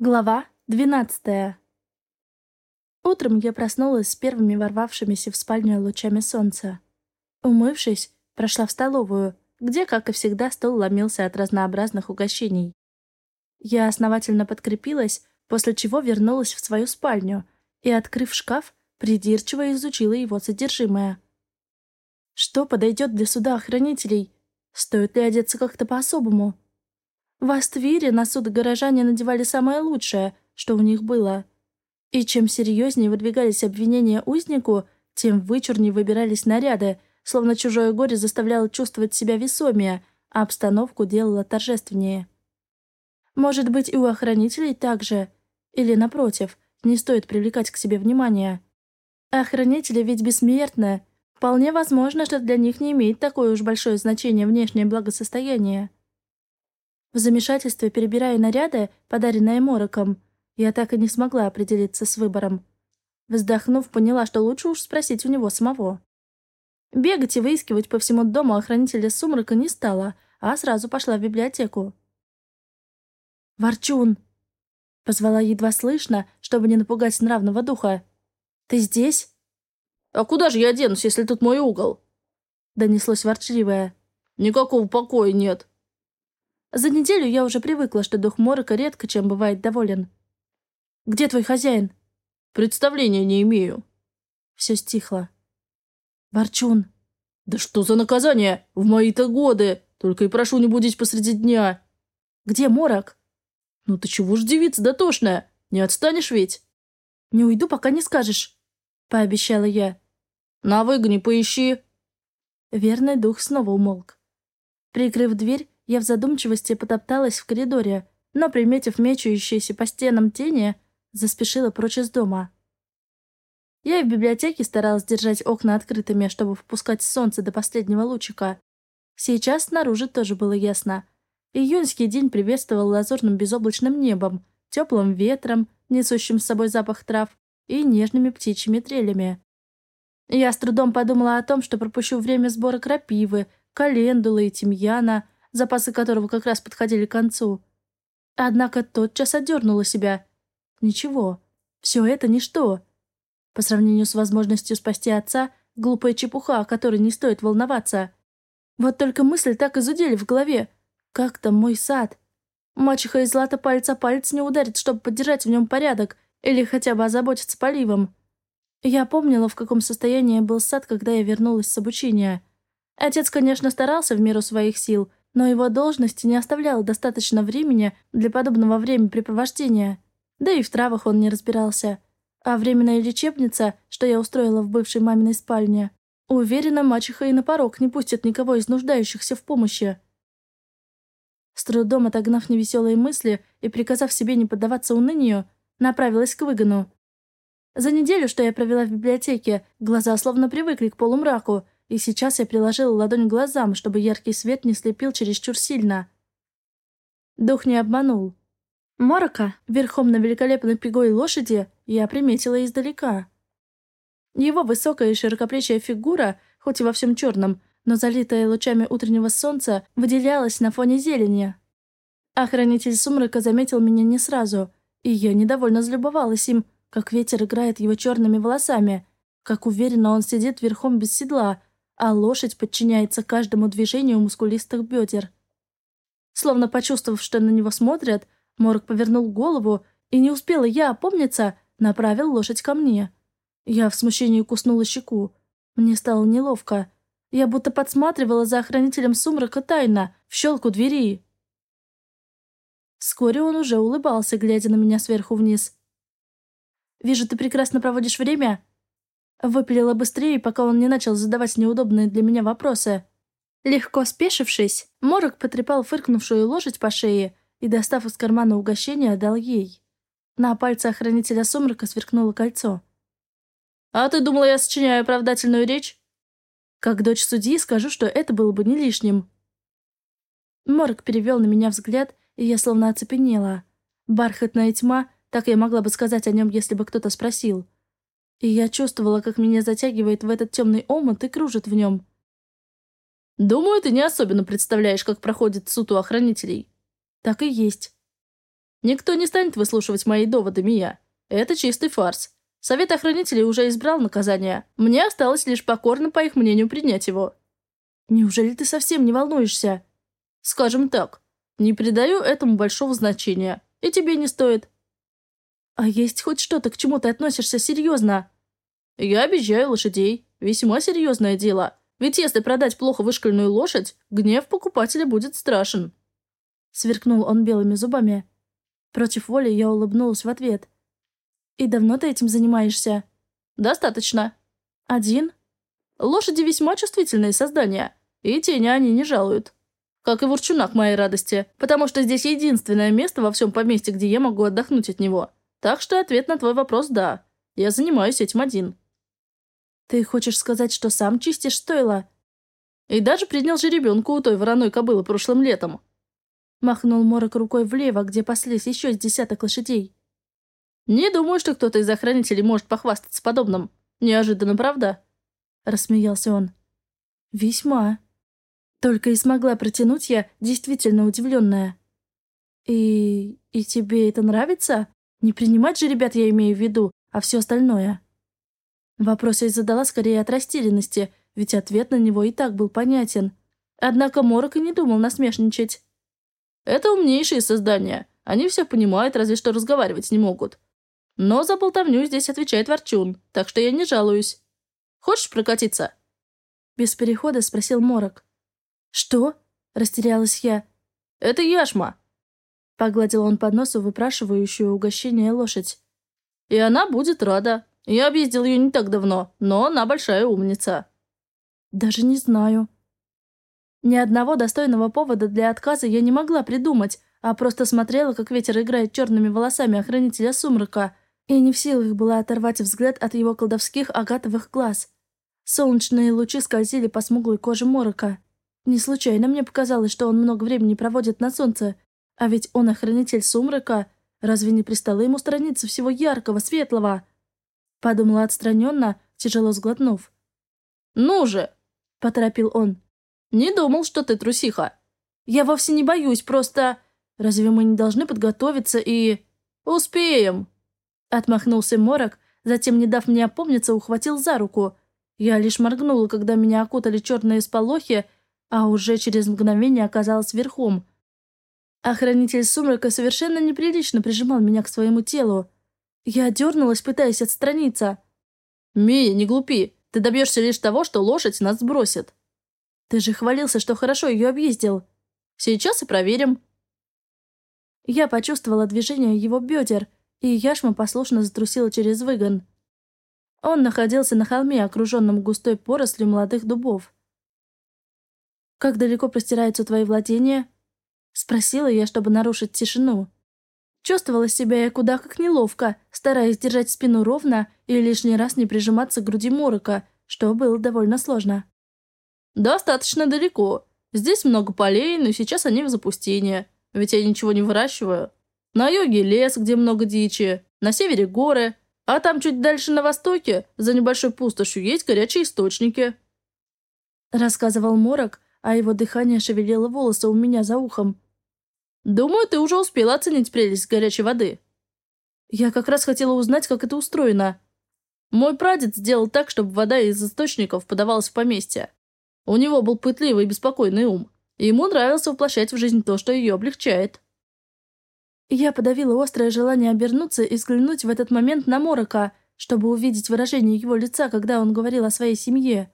Глава 12 Утром я проснулась с первыми ворвавшимися в спальню лучами солнца. Умывшись, прошла в столовую, где, как и всегда, стол ломился от разнообразных угощений. Я основательно подкрепилась, после чего вернулась в свою спальню и, открыв шкаф, придирчиво изучила его содержимое. Что подойдет для суда охранителей? Стоит ли одеться как-то по-особому? В Аствире на суд горожане надевали самое лучшее, что у них было. И чем серьезнее выдвигались обвинения узнику, тем вычурнее выбирались наряды, словно чужое горе заставляло чувствовать себя весомее, а обстановку делало торжественнее. Может быть, и у охранителей так же. Или, напротив, не стоит привлекать к себе внимание. Охранители ведь бессмертны. Вполне возможно, что для них не имеет такое уж большое значение внешнее благосостояние. В замешательстве, перебирая наряды, подаренные Мороком, я так и не смогла определиться с выбором. Вздохнув, поняла, что лучше уж спросить у него самого. Бегать и выискивать по всему дому охранителя сумрака не стала, а сразу пошла в библиотеку. «Ворчун!» — позвала едва слышно, чтобы не напугать нравного духа. «Ты здесь?» «А куда же я денусь, если тут мой угол?» — донеслось ворчливое. «Никакого покоя нет». За неделю я уже привыкла, что дух Морока редко чем бывает доволен. «Где твой хозяин?» «Представления не имею». Все стихло. «Ворчун». «Да что за наказание? В мои-то годы! Только и прошу не будить посреди дня». «Где Морок?» «Ну ты чего ж девица дотошная? Не отстанешь ведь?» «Не уйду, пока не скажешь», — пообещала я. «На выгоне поищи». Верный дух снова умолк. Прикрыв дверь, я в задумчивости потопталась в коридоре, но, приметив мечущиеся по стенам тени, заспешила прочь из дома. Я и в библиотеке старалась держать окна открытыми, чтобы впускать солнце до последнего лучика. Сейчас снаружи тоже было ясно. Июньский день приветствовал лазурным безоблачным небом, теплым ветром, несущим с собой запах трав, и нежными птичьими трелями. Я с трудом подумала о том, что пропущу время сбора крапивы, календулы и тимьяна, запасы которого как раз подходили к концу. Однако тотчас отдернула себя. Ничего, все это ничто. По сравнению с возможностью спасти отца, глупая чепуха, о которой не стоит волноваться. Вот только мысль так изудели в голове. Как там мой сад? Мачеха из злата пальца палец не ударит, чтобы поддержать в нем порядок или хотя бы озаботиться поливом. Я помнила, в каком состоянии был сад, когда я вернулась с обучения. Отец, конечно, старался в меру своих сил, но его должность не оставляла достаточно времени для подобного времяпрепровождения. Да и в травах он не разбирался. А временная лечебница, что я устроила в бывшей маминой спальне, уверена, мачеха и на порог не пустит никого из нуждающихся в помощи. С трудом отогнав невеселые мысли и приказав себе не поддаваться унынию, направилась к выгону. За неделю, что я провела в библиотеке, глаза словно привыкли к полумраку, и сейчас я приложила ладонь к глазам, чтобы яркий свет не слепил чересчур сильно. Дух не обманул. Морока, верхом на великолепной пигой лошади, я приметила издалека. Его высокая и широкоплечья фигура, хоть и во всем черном, но залитая лучами утреннего солнца, выделялась на фоне зелени. Охранитель сумрака заметил меня не сразу, и я недовольно залюбовалась им, как ветер играет его черными волосами, как уверенно он сидит верхом без седла, а лошадь подчиняется каждому движению мускулистых бедер. Словно почувствовав, что на него смотрят, Морок повернул голову, и не успела я опомниться, направил лошадь ко мне. Я в смущении куснула щеку. Мне стало неловко. Я будто подсматривала за охранителем сумрака тайно, в щелку двери. Вскоре он уже улыбался, глядя на меня сверху вниз. «Вижу, ты прекрасно проводишь время», Выпилила быстрее, пока он не начал задавать неудобные для меня вопросы. Легко спешившись, Морок потрепал фыркнувшую лошадь по шее и, достав из кармана угощение, дал ей. На пальце охранителя сумрака сверкнуло кольцо. «А ты думала, я сочиняю оправдательную речь?» «Как дочь судьи скажу, что это было бы не лишним». Морок перевел на меня взгляд, и я словно оцепенела. Бархатная тьма, так я могла бы сказать о нем, если бы кто-то спросил и я чувствовала, как меня затягивает в этот темный омут и кружит в нем. «Думаю, ты не особенно представляешь, как проходит суд у охранителей». «Так и есть». Никто не станет выслушивать мои доводы, Мия. Это чистый фарс. Совет охранителей уже избрал наказание. Мне осталось лишь покорно, по их мнению, принять его. Неужели ты совсем не волнуешься? Скажем так, не придаю этому большого значения. И тебе не стоит. А есть хоть что-то, к чему ты относишься серьезно? Я обещаю лошадей. Весьма серьезное дело. Ведь если продать плохо вышкольную лошадь, гнев покупателя будет страшен. Сверкнул он белыми зубами. Против воли я улыбнулась в ответ. «И давно ты этим занимаешься?» «Достаточно». «Один?» «Лошади весьма чувствительные создания, и тени они не жалуют. Как и ворчуна моей радости, потому что здесь единственное место во всем поместье, где я могу отдохнуть от него. Так что ответ на твой вопрос – да. Я занимаюсь этим один». «Ты хочешь сказать, что сам чистишь стойло?» «И даже принял жеребенку у той вороной кобылы прошлым летом». Махнул Морок рукой влево, где паслись еще с десяток лошадей. «Не думаю, что кто-то из охранителей может похвастаться подобным. Неожиданно, правда?» Рассмеялся он. «Весьма», только и смогла протянуть я, действительно удивленная. «И... и тебе это нравится? Не принимать же ребят я имею в виду, а все остальное?» Вопрос я задала скорее от растерянности, ведь ответ на него и так был понятен. Однако Морок и не думал насмешничать. «Это умнейшие создания. Они все понимают, разве что разговаривать не могут. Но за болтовню здесь отвечает Ворчун, так что я не жалуюсь. Хочешь прокатиться?» Без перехода спросил Морок. «Что?» — растерялась я. «Это яшма!» Погладил он по носу выпрашивающую угощение лошадь. «И она будет рада. Я объездил ее не так давно, но она большая умница». «Даже не знаю». Ни одного достойного повода для отказа я не могла придумать, а просто смотрела, как ветер играет черными волосами охранителя сумрака, и не в силах была оторвать взгляд от его колдовских агатовых глаз. Солнечные лучи скользили по смуглой коже морока. Не случайно мне показалось, что он много времени проводит на солнце, а ведь он охранитель сумрака. Разве не пристало ему страницы всего яркого, светлого? Подумала отстраненно, тяжело сглотнув. «Ну же!» — поторопил он. «Не думал, что ты трусиха». «Я вовсе не боюсь, просто... Разве мы не должны подготовиться и...» «Успеем!» Отмахнулся Морок, затем, не дав мне опомниться, ухватил за руку. Я лишь моргнула, когда меня окутали черные сполохи, а уже через мгновение оказалась верхом. Охранитель сумрака совершенно неприлично прижимал меня к своему телу. Я дернулась, пытаясь отстраниться. «Мия, не глупи. Ты добьешься лишь того, что лошадь нас сбросит». «Ты же хвалился, что хорошо ее объездил». «Сейчас и проверим». Я почувствовала движение его бедер, и яшма послушно затрусила через выгон. Он находился на холме, окруженном густой порослью молодых дубов. «Как далеко простираются твои владения?» Спросила я, чтобы нарушить тишину. Чувствовала себя я куда как неловко, стараясь держать спину ровно и лишний раз не прижиматься к груди морока, что было довольно сложно. «Достаточно далеко. Здесь много полей, но сейчас они в запустении. Ведь я ничего не выращиваю. На юге лес, где много дичи, на севере горы, а там чуть дальше на востоке, за небольшой пустошью, есть горячие источники». Рассказывал Морок, а его дыхание шевелило волосы у меня за ухом. «Думаю, ты уже успела оценить прелесть горячей воды». «Я как раз хотела узнать, как это устроено». Мой прадед сделал так, чтобы вода из источников подавалась в поместье. У него был пытливый и беспокойный ум, и ему нравилось воплощать в жизнь то, что ее облегчает. Я подавила острое желание обернуться и взглянуть в этот момент на Морока, чтобы увидеть выражение его лица, когда он говорил о своей семье.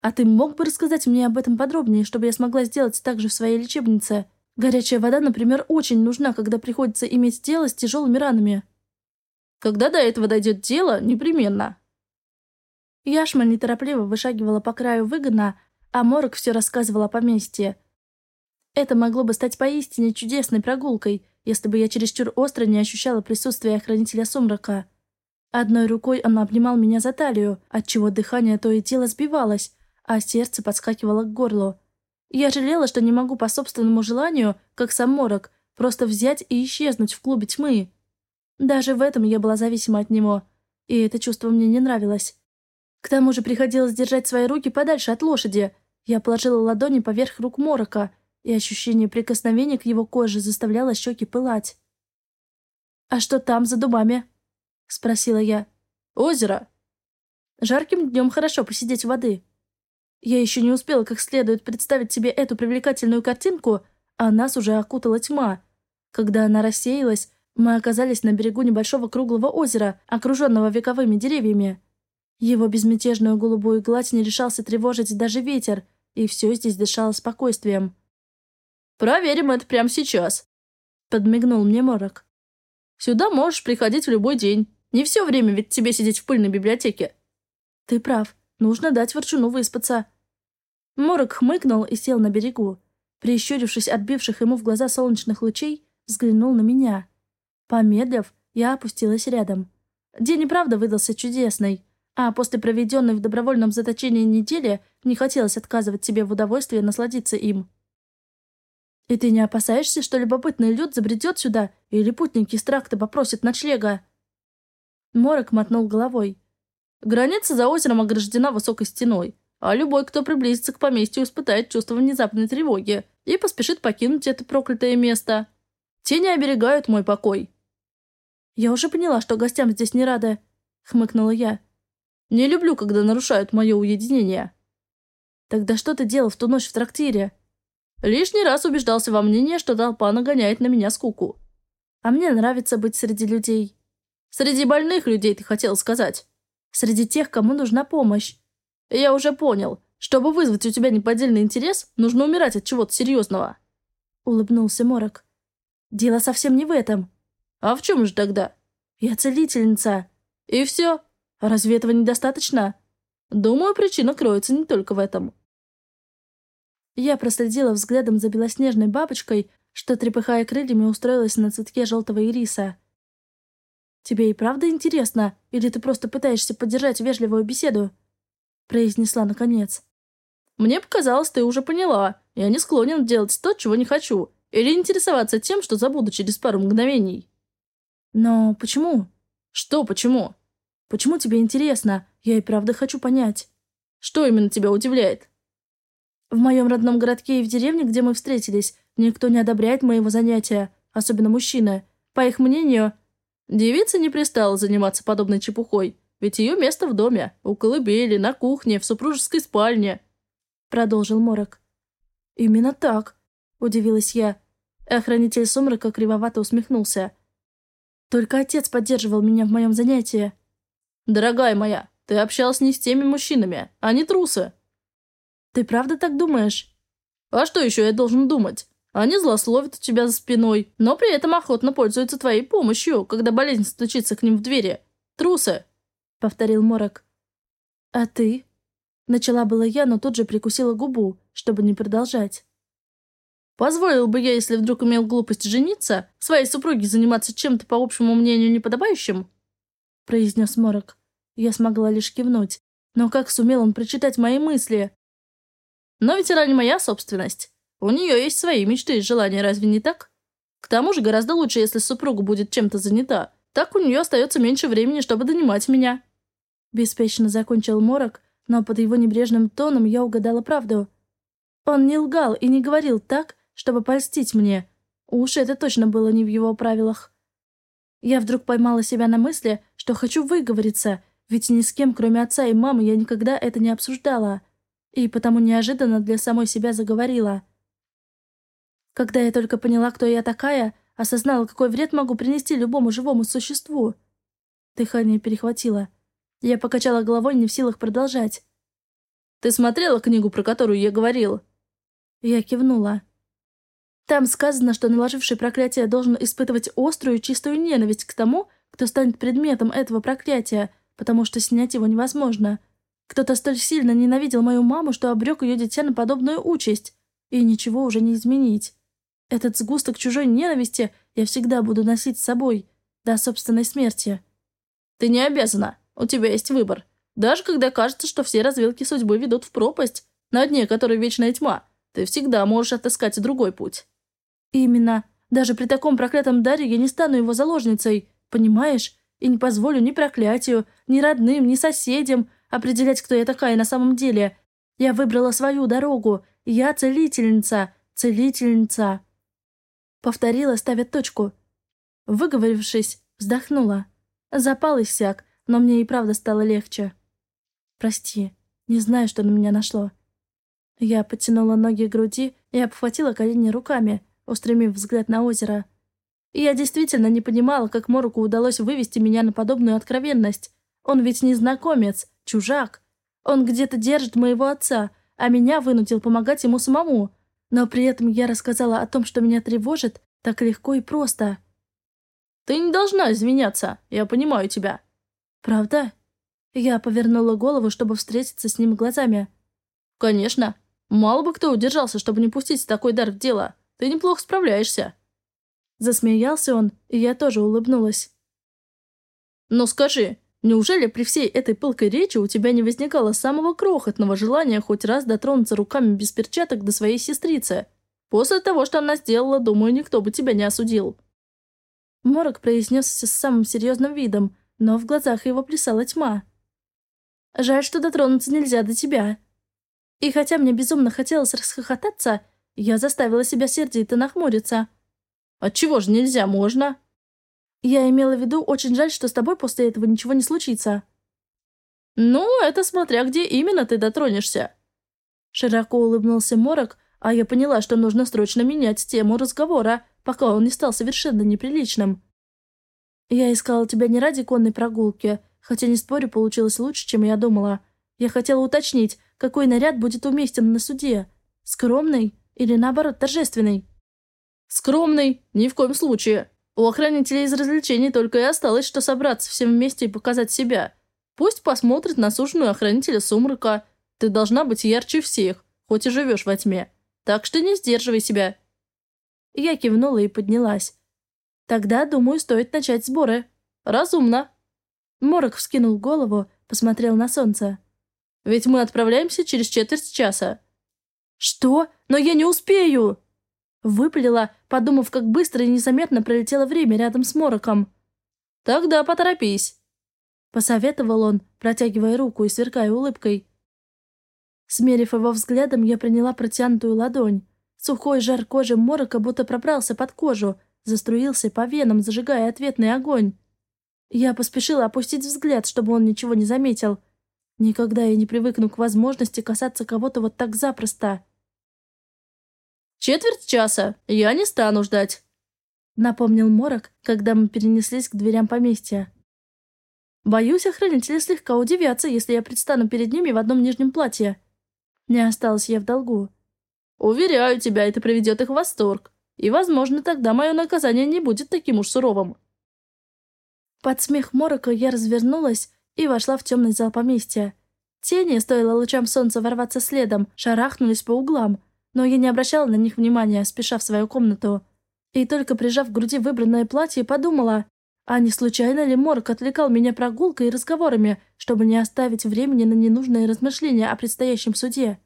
А ты мог бы рассказать мне об этом подробнее, чтобы я смогла сделать так же в своей лечебнице? Горячая вода, например, очень нужна, когда приходится иметь дело с тяжелыми ранами. Когда до этого дойдет дело, непременно. Яшма неторопливо вышагивала по краю выгона, а Морок все рассказывал о поместье. Это могло бы стать поистине чудесной прогулкой, если бы я чересчур остро не ощущала присутствие охранителя сумрака. Одной рукой он обнимал меня за талию, отчего дыхание то и тело сбивалось, а сердце подскакивало к горлу. Я жалела, что не могу по собственному желанию, как сам Морок, просто взять и исчезнуть в клубе тьмы. Даже в этом я была зависима от него, и это чувство мне не нравилось. К тому же приходилось держать свои руки подальше от лошади. Я положила ладони поверх рук Морока, и ощущение прикосновения к его коже заставляло щеки пылать. «А что там за дубами?» — спросила я. «Озеро». «Жарким днем хорошо посидеть у воды». Я еще не успела как следует представить себе эту привлекательную картинку, а нас уже окутала тьма. Когда она рассеялась, мы оказались на берегу небольшого круглого озера, окруженного вековыми деревьями. Его безмятежную голубую гладь не решался тревожить даже ветер, и все здесь дышало спокойствием. «Проверим это прямо сейчас», — подмигнул мне Морок. «Сюда можешь приходить в любой день. Не все время ведь тебе сидеть в пыльной библиотеке». «Ты прав. Нужно дать ворчуну выспаться». Морок хмыкнул и сел на берегу. Прищурившись от бивших ему в глаза солнечных лучей, взглянул на меня. Помедлив, я опустилась рядом. День и правда выдался чудесный, а после проведенной в добровольном заточении недели не хотелось отказывать себе в удовольствии насладиться им. «И ты не опасаешься, что любопытный люд забредет сюда, или путники с тракта попросят ночлега?» Морок мотнул головой. «Граница за озером ограждена высокой стеной, а любой, кто приблизится к поместью, испытает чувство внезапной тревоги и поспешит покинуть это проклятое место. Тени оберегают мой покой». «Я уже поняла, что гостям здесь не рада», — хмыкнула я. «Не люблю, когда нарушают мое уединение». «Тогда что ты делал в ту ночь в трактире?» Лишний раз убеждался во мнении, что толпа нагоняет на меня скуку. А мне нравится быть среди людей. Среди больных людей, ты хотел сказать. Среди тех, кому нужна помощь. Я уже понял. Чтобы вызвать у тебя неподдельный интерес, нужно умирать от чего-то серьезного. Улыбнулся Морок. Дело совсем не в этом. А в чем же тогда? Я целительница. И все? Разве этого недостаточно? Думаю, причина кроется не только в этом. Я проследила взглядом за белоснежной бабочкой, что, трепыхая крыльями, устроилась на цветке желтого ириса. «Тебе и правда интересно? Или ты просто пытаешься поддержать вежливую беседу?» Произнесла наконец. «Мне показалось, ты уже поняла. Я не склонен делать то, чего не хочу, или интересоваться тем, что забуду через пару мгновений». «Но почему?» «Что почему?» «Почему тебе интересно? Я и правда хочу понять». «Что именно тебя удивляет?» В моем родном городке и в деревне, где мы встретились, никто не одобряет моего занятия, особенно мужчины. По их мнению, девица не пристала заниматься подобной чепухой, ведь ее место в доме, у колыбели, на кухне, в супружеской спальне», — продолжил Морок. «Именно так», — удивилась я. Охранитель сумрака кривовато усмехнулся. «Только отец поддерживал меня в моем занятии». «Дорогая моя, ты общалась не с теми мужчинами, они трусы. Ты правда так думаешь? А что еще я должен думать? Они злословят у тебя за спиной, но при этом охотно пользуются твоей помощью, когда болезнь стучится к ним в двери. Трусы!» — повторил Морок. «А ты?» Начала была я, но тут же прикусила губу, чтобы не продолжать. «Позволил бы я, если вдруг имел глупость жениться, своей супруге заниматься чем-то, по общему мнению, неподобающим?» произнес Морок. Я смогла лишь кивнуть. Но как сумел он прочитать мои мысли? Но ведь она не моя собственность. У нее есть свои мечты и желания, разве не так? К тому же гораздо лучше, если супруга будет чем-то занята. Так у нее остается меньше времени, чтобы донимать меня». Беспечно закончил Морок, но под его небрежным тоном я угадала правду. Он не лгал и не говорил так, чтобы польстить мне. Уж это точно было не в его правилах. Я вдруг поймала себя на мысли, что хочу выговориться, ведь ни с кем, кроме отца и мамы, я никогда это не обсуждала и потому неожиданно для самой себя заговорила. Когда я только поняла, кто я такая, осознала, какой вред могу принести любому живому существу. Дыхание перехватило. Я покачала головой, не в силах продолжать. «Ты смотрела книгу, про которую я говорил?» Я кивнула. Там сказано, что наложивший проклятие должен испытывать острую чистую ненависть к тому, кто станет предметом этого проклятия, потому что снять его невозможно. Кто-то столь сильно ненавидел мою маму, что обрек ее дитя на подобную участь. И ничего уже не изменить. Этот сгусток чужой ненависти я всегда буду носить с собой, до собственной смерти. Ты не обязана. У тебя есть выбор. Даже когда кажется, что все развилки судьбы ведут в пропасть, на дне которой вечная тьма, ты всегда можешь отыскать другой путь. Именно. Даже при таком проклятом даре я не стану его заложницей, понимаешь? И не позволю ни проклятию, ни родным, ни соседям, определять, кто я такая на самом деле. Я выбрала свою дорогу. Я целительница. целительница. Повторила, ставя точку. Выговорившись, вздохнула. Запал иссяк, но мне и правда стало легче. Прости, не знаю, что на меня нашло. Я подтянула ноги к груди и обхватила колени руками, устремив взгляд на озеро. И я действительно не понимала, как Мороку удалось вывести меня на подобную откровенность. Он ведь незнакомец, чужак. Он где-то держит моего отца, а меня вынудил помогать ему самому. Но при этом я рассказала о том, что меня тревожит, так легко и просто. «Ты не должна извиняться, я понимаю тебя». «Правда?» Я повернула голову, чтобы встретиться с ним глазами. «Конечно. Мало бы кто удержался, чтобы не пустить такой дар в дело. Ты неплохо справляешься». Засмеялся он, и я тоже улыбнулась. «Но скажи, неужели при всей этой пылкой речи у тебя не возникало самого крохотного желания хоть раз дотронуться руками без перчаток до своей сестрицы? После того, что она сделала, думаю, никто бы тебя не осудил». Морок произнесся с самым серьезным видом, но в глазах его плясала тьма. «Жаль, что дотронуться нельзя до тебя». И хотя мне безумно хотелось расхохотаться, я заставила себя сердито нахмуриться. Отчего же нельзя, можно?» «Я имела в виду, очень жаль, что с тобой после этого ничего не случится». «Ну, это смотря где именно ты дотронешься». Широко улыбнулся Морок, а я поняла, что нужно срочно менять тему разговора, пока он не стал совершенно неприличным. «Я искала тебя не ради конной прогулки, хотя, не спорю, получилось лучше, чем я думала. Я хотела уточнить, какой наряд будет уместен на суде. Скромный или, наоборот, торжественный?» «Скромный? Ни в коем случае. У охранителей из развлечений только и осталось, что собраться всем вместе и показать себя. Пусть посмотрит на суженую охранителя сумрака. Ты должна быть ярче всех, хоть и живешь во тьме. Так что не сдерживай себя». Я кивнула и поднялась. «Тогда, думаю, стоит начать сборы. Разумно». Морок вскинул голову, посмотрел на солнце. «Ведь мы отправляемся через четверть часа». «Что? Но я не успею!» Выпалила, подумав, как быстро и незаметно пролетело время рядом с Мороком. «Тогда поторопись», — посоветовал он, протягивая руку и сверкая улыбкой. Смерив его взглядом, я приняла протянутую ладонь. Сухой жар кожи Морока будто пробрался под кожу, заструился по венам, зажигая ответный огонь. Я поспешила опустить взгляд, чтобы он ничего не заметил. Никогда я не привыкну к возможности касаться кого-то вот так запросто. «Четверть часа. Я не стану ждать», — напомнил Морок, когда мы перенеслись к дверям поместья. «Боюсь, охранители слегка удивятся, если я предстану перед ними в одном нижнем платье. Не осталась я в долгу». «Уверяю тебя, это приведет их в восторг. И, возможно, тогда мое наказание не будет таким уж суровым». Под смех Морока я развернулась и вошла в темный зал поместья. Тени, стоило лучам солнца ворваться следом, шарахнулись по углам, но я не обращала на них внимания, спеша в свою комнату. И только прижав к груди выбранное платье, подумала, а не случайно ли Морг отвлекал меня прогулкой и разговорами, чтобы не оставить времени на ненужные размышления о предстоящем суде?